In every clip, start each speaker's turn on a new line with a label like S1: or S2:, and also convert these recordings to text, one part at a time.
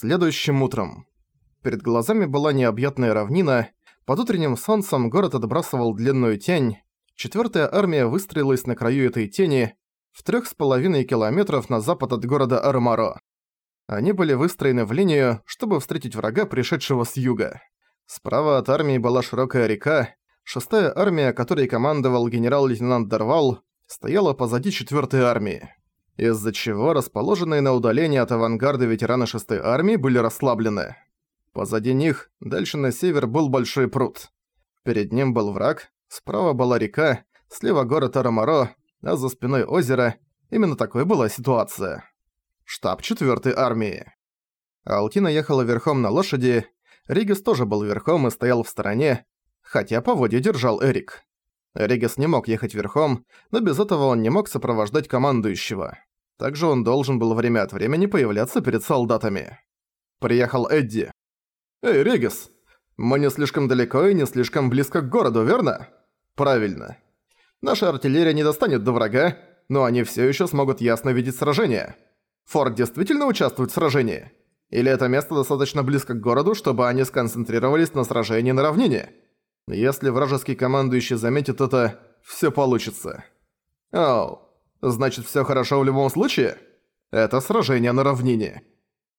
S1: Следующим утром. Перед глазами была необъятная равнина, под утренним солнцем город отбрасывал длинную тень, четвертая армия выстроилась на краю этой тени в трех с половиной километров на запад от города Армаро. Они были выстроены в линию, чтобы встретить врага, пришедшего с юга. Справа от армии была широкая река, шестая армия, которой командовал генерал-лейтенант Дарвал, стояла позади четвертой армии из-за чего расположенные на удалении от авангарда ветераны 6-й армии были расслаблены. Позади них, дальше на север, был большой пруд. Перед ним был враг, справа была река, слева город Арамаро, а за спиной озеро. Именно такой была ситуация. Штаб 4-й армии. Алтина ехала верхом на лошади, Ригис тоже был верхом и стоял в стороне, хотя по воде держал Эрик. Ригис не мог ехать верхом, но без этого он не мог сопровождать командующего. Также он должен был время от времени появляться перед солдатами. Приехал Эдди. «Эй, Регис, мы не слишком далеко и не слишком близко к городу, верно?» «Правильно. Наша артиллерия не достанет до врага, но они все еще смогут ясно видеть сражение. Форт действительно участвует в сражении? Или это место достаточно близко к городу, чтобы они сконцентрировались на сражении на равнине? Если вражеский командующий заметит это, все получится. Оу, Значит, всё хорошо в любом случае? Это сражение на равнине.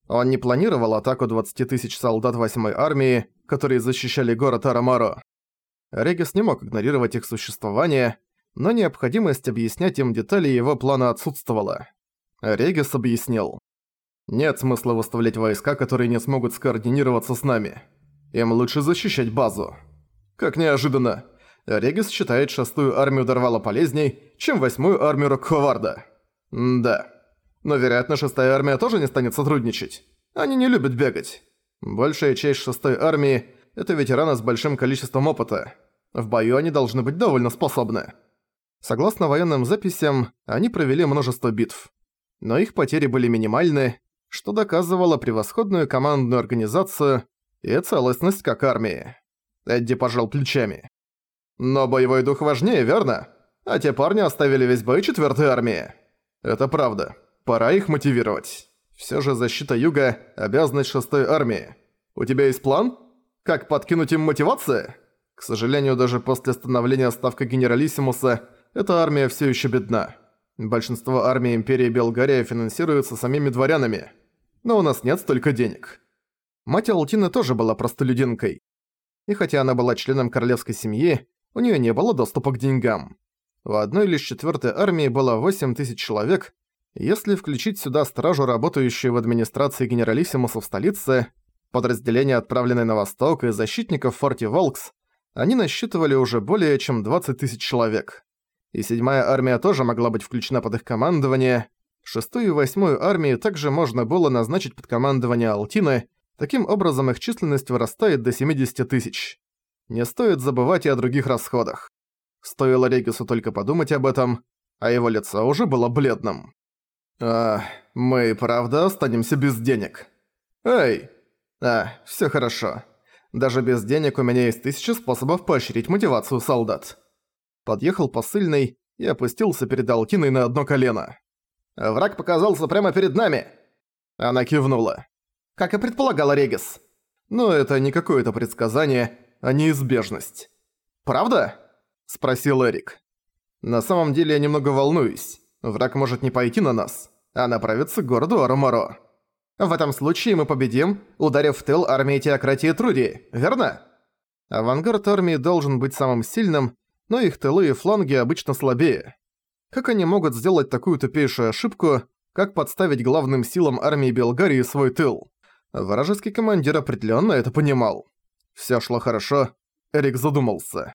S1: Он не планировал атаку 20 тысяч солдат 8-й армии, которые защищали город Арамаро. Регис не мог игнорировать их существование, но необходимость объяснять им детали его плана отсутствовала. Регис объяснил. «Нет смысла выставлять войска, которые не смогут скоординироваться с нами. Им лучше защищать базу». Как неожиданно. Регис считает шестую армию Дарвала полезней, чем восьмую армию Рокховарда. да. Но, вероятно, шестая армия тоже не станет сотрудничать. Они не любят бегать. Большая часть шестой армии – это ветераны с большим количеством опыта. В бою они должны быть довольно способны. Согласно военным записям, они провели множество битв. Но их потери были минимальны, что доказывало превосходную командную организацию и целостность как армии. Эдди пожал плечами. Но боевой дух важнее, верно? А те парни оставили весь бой четвертой армии. Это правда. Пора их мотивировать. Все же защита Юга – обязанность шестой армии. У тебя есть план? Как подкинуть им мотивации? К сожалению, даже после становления ставка Генералиссимуса, эта армия все еще бедна. Большинство армий Империи Белгария финансируются самими дворянами. Но у нас нет столько денег. Мать Алтины тоже была простолюдинкой. И хотя она была членом королевской семьи, у нее не было доступа к деньгам. В одной лишь четвертой армии было 8 тысяч человек, если включить сюда стражу, работающую в администрации генералиссимуса в столице, подразделения, отправленные на восток, и защитников в форте Волкс, они насчитывали уже более чем 20 тысяч человек. И седьмая армия тоже могла быть включена под их командование. Шестую и восьмую армии также можно было назначить под командование Алтины, таким образом их численность вырастает до 70 тысяч. Не стоит забывать и о других расходах. Стоило Регису только подумать об этом, а его лицо уже было бледным. «А, мы правда останемся без денег?» «Эй!» «А, всё хорошо. Даже без денег у меня есть тысяча способов поощрить мотивацию солдат». Подъехал посыльный и опустился перед Алтиной на одно колено. «Враг показался прямо перед нами!» Она кивнула. «Как и предполагала Регис». «Но это не какое-то предсказание, а неизбежность. «Правда?» – спросил Эрик. «На самом деле я немного волнуюсь. Враг может не пойти на нас, а направиться к городу Арамаро. В этом случае мы победим, ударив в тыл армии теократии Труди, верно?» Авангард армии должен быть самым сильным, но их тылы и фланги обычно слабее. Как они могут сделать такую тупейшую ошибку, как подставить главным силам армии Белгарии свой тыл? Вражеский командир определенно это понимал. Всё шло хорошо. Эрик задумался.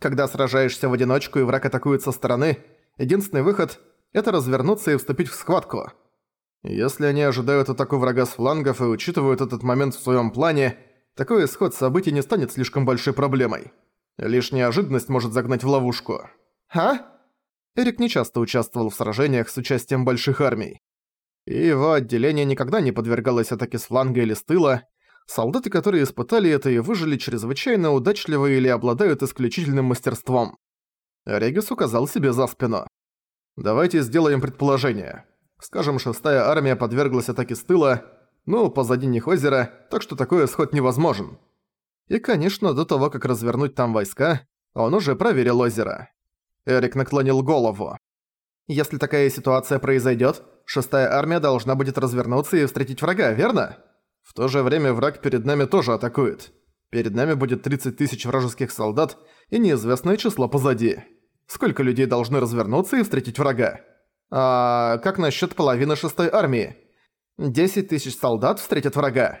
S1: Когда сражаешься в одиночку и враг атакует со стороны, единственный выход – это развернуться и вступить в схватку. Если они ожидают атаку врага с флангов и учитывают этот момент в своем плане, такой исход событий не станет слишком большой проблемой. Лишь неожиданность может загнать в ловушку. А? Эрик нечасто участвовал в сражениях с участием больших армий. И его отделение никогда не подвергалось атаке с фланга или с тыла, Солдаты, которые испытали это и выжили чрезвычайно удачливы или обладают исключительным мастерством. Регис указал себе за спину. «Давайте сделаем предположение. Скажем, шестая армия подверглась атаке с тыла. Ну, позади них озеро, так что такой исход невозможен. И, конечно, до того, как развернуть там войска, он уже проверил озеро. Эрик наклонил голову. «Если такая ситуация произойдет, шестая армия должна будет развернуться и встретить врага, верно?» В то же время враг перед нами тоже атакует. Перед нами будет 30 тысяч вражеских солдат и неизвестное число позади. Сколько людей должны развернуться и встретить врага? А как насчет половины шестой армии? 10 тысяч солдат встретят врага.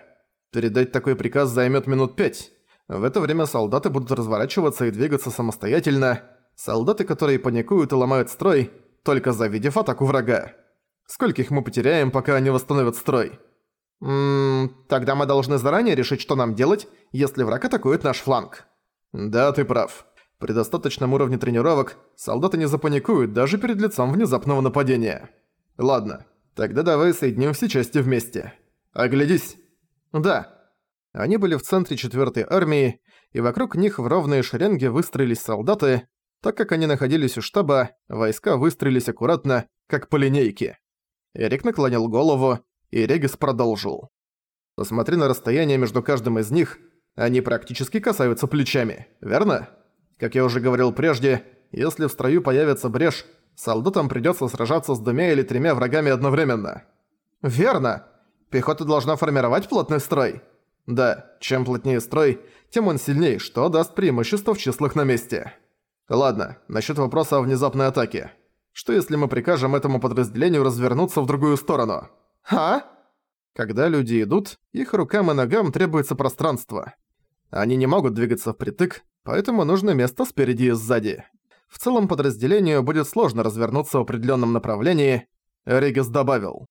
S1: Передать такой приказ займет минут пять. В это время солдаты будут разворачиваться и двигаться самостоятельно. Солдаты, которые паникуют и ломают строй, только завидев атаку врага. Скольких мы потеряем, пока они восстановят строй? Ммм, тогда мы должны заранее решить, что нам делать, если враг атакует наш фланг. Да, ты прав. При достаточном уровне тренировок солдаты не запаникуют даже перед лицом внезапного нападения. Ладно, тогда давай соединим все части вместе. Оглядись. Да. Они были в центре 4-й армии, и вокруг них в ровные шеренги выстроились солдаты. Так как они находились у штаба, войска выстроились аккуратно, как по линейке. Эрик наклонил голову, и Регис продолжил. «Посмотри на расстояние между каждым из них, они практически касаются плечами, верно? Как я уже говорил прежде, если в строю появится брешь, солдатам придётся сражаться с двумя или тремя врагами одновременно». «Верно! Пехота должна формировать плотный строй». «Да, чем плотнее строй, тем он сильнее, что даст преимущество в числах на месте». «Ладно, насчёт вопроса о внезапной атаке. Что если мы прикажем этому подразделению развернуться в другую сторону?» «А?» Когда люди идут, их рукам и ногам требуется пространство. Они не могут двигаться впритык, поэтому нужно место спереди и сзади. В целом подразделению будет сложно развернуться в определенном направлении, Ригис добавил.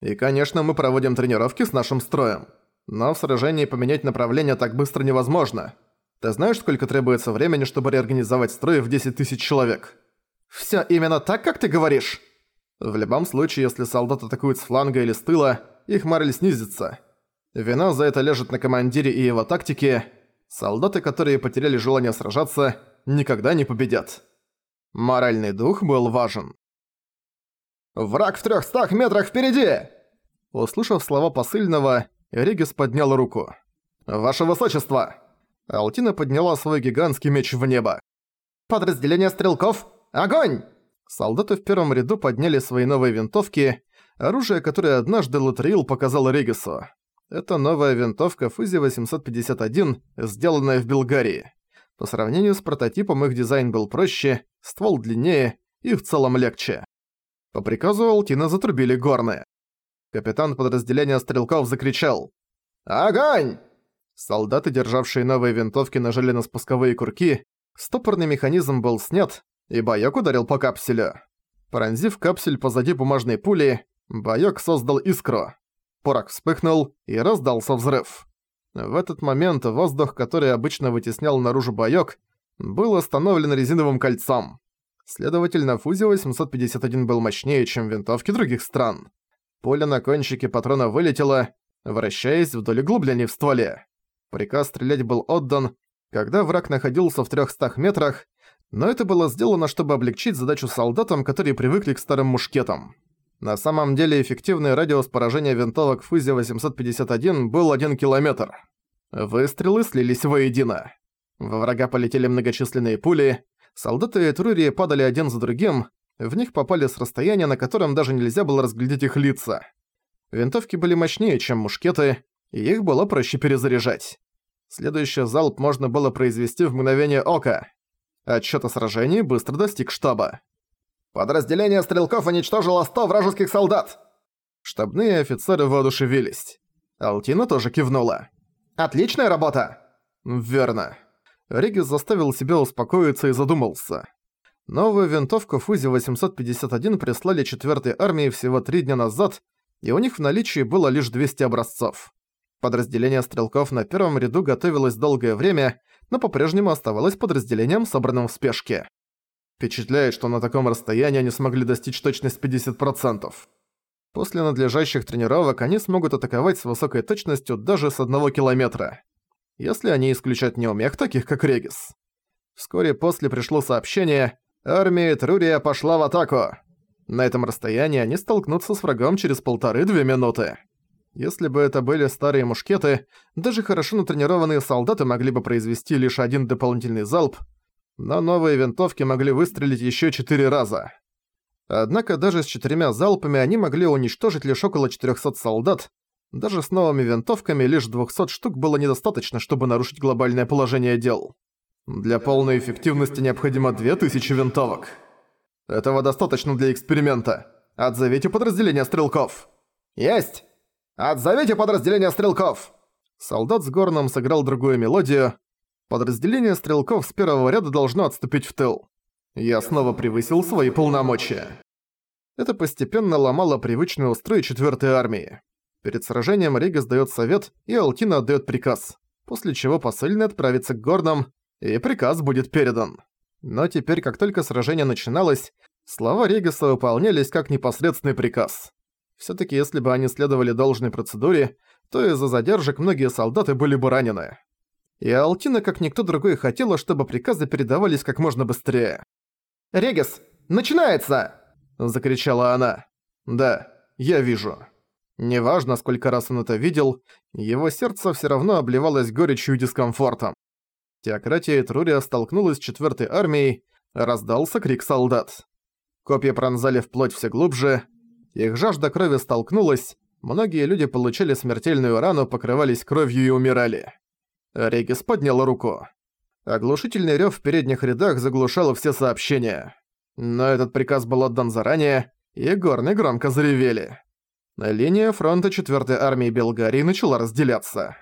S1: И, конечно, мы проводим тренировки с нашим строем. Но в сражении поменять направление так быстро невозможно. Ты знаешь, сколько требуется времени, чтобы реорганизовать строй в 10 тысяч человек? Всё именно так, как ты говоришь? В любом случае, если солдат атакует с фланга или с тыла, их мораль снизится. Вина за это лежит на командире и его тактике. Солдаты, которые потеряли желание сражаться, никогда не победят. Моральный дух был важен. «Враг в трехстах метрах впереди!» Услышав слова посыльного, Ригис поднял руку. «Ваше Высочество!» Алтина подняла свой гигантский меч в небо. «Подразделение стрелков! Огонь!» Солдаты в первом ряду подняли свои новые винтовки, оружие, которое однажды Латриил показал Регису. Это новая винтовка Фузи 851, сделанная в Белгарии. По сравнению с прототипом их дизайн был проще, ствол длиннее и в целом легче. По приказу Алтина затрубили горны. Капитан подразделения стрелков закричал «Огонь!». Солдаты, державшие новые винтовки, нажали на спусковые курки, стопорный механизм был снят, и боёк ударил по капсулю. Пронзив капсуль позади бумажной пули, боёк создал искру. Порох вспыхнул, и раздался взрыв. В этот момент воздух, который обычно вытеснял наружу боёк, был остановлен резиновым кольцом. Следовательно, Фузи 851 был мощнее, чем винтовки других стран. Пуля на кончике патрона вылетела, вращаясь вдоль углублений в стволе. Приказ стрелять был отдан, когда враг находился в 300 метрах, но это было сделано, чтобы облегчить задачу солдатам, которые привыкли к старым мушкетам. На самом деле эффективный радиус поражения винтовок Фузи-851 был 1 километр. Выстрелы слились воедино. Во врага полетели многочисленные пули, солдаты Этрурии падали один за другим, в них попали с расстояния, на котором даже нельзя было разглядеть их лица. Винтовки были мощнее, чем мушкеты, и их было проще перезаряжать. Следующий залп можно было произвести в мгновение ока. Отчет о сражении быстро достиг штаба. «Подразделение стрелков уничтожило 100 вражеских солдат!» Штабные офицеры воодушевились. Алтина тоже кивнула. «Отличная работа!» «Верно». Ригис заставил себя успокоиться и задумался. Новую винтовку Фузи-851 прислали 4-й армии всего три дня назад, и у них в наличии было лишь 200 образцов. Подразделение стрелков на первом ряду готовилось долгое время, но по-прежнему оставалось подразделением, собранным в спешке. Впечатляет, что на таком расстоянии они смогли достичь точность 50%. После надлежащих тренировок они смогут атаковать с высокой точностью даже с одного километра. Если они исключат неумех, таких как Регис. Вскоре после пришло сообщение «Армия Трурия пошла в атаку». На этом расстоянии они столкнутся с врагом через полторы-две минуты. Если бы это были старые мушкеты, даже хорошо натренированные солдаты могли бы произвести лишь один дополнительный залп, но новые винтовки могли выстрелить еще четыре раза. Однако даже с четырьмя залпами они могли уничтожить лишь около 400 солдат, даже с новыми винтовками лишь 200 штук было недостаточно, чтобы нарушить глобальное положение дел. Для полной эффективности необходимо 2000 винтовок. Этого достаточно для эксперимента. Отзовите подразделение стрелков. Есть! Отзовите подразделение стрелков! Солдат с горном сыграл другую мелодию. Подразделение стрелков с первого ряда должно отступить в тыл. Я снова превысил свои полномочия. Это постепенно ломало привычный устрой 4-й армии. Перед сражением Ригас даёт совет, и Алтина отдаёт приказ, после чего посыльный отправится к горным, и приказ будет передан. Но теперь, как только сражение начиналось, слова Ригаса выполнялись как непосредственный приказ. Всё-таки если бы они следовали должной процедуре, то из-за задержек многие солдаты были бы ранены. И Алтина, как никто другой, хотела, чтобы приказы передавались как можно быстрее. «Регис, начинается!» – закричала она. «Да, я вижу». Неважно, сколько раз он это видел, его сердце всё равно обливалось горечью и дискомфортом. Теократия Трурия столкнулась с четвёртой армией, раздался крик солдат. Копья пронзали вплоть все глубже, их жажда крови столкнулась, многие люди получили смертельную рану, покрывались кровью и умирали. Регис поднял руку. Оглушительный рёв в передних рядах заглушал все сообщения. Но этот приказ был отдан заранее, и горны громко заревели. Линия фронта 4-й армии Белгарии начала разделяться.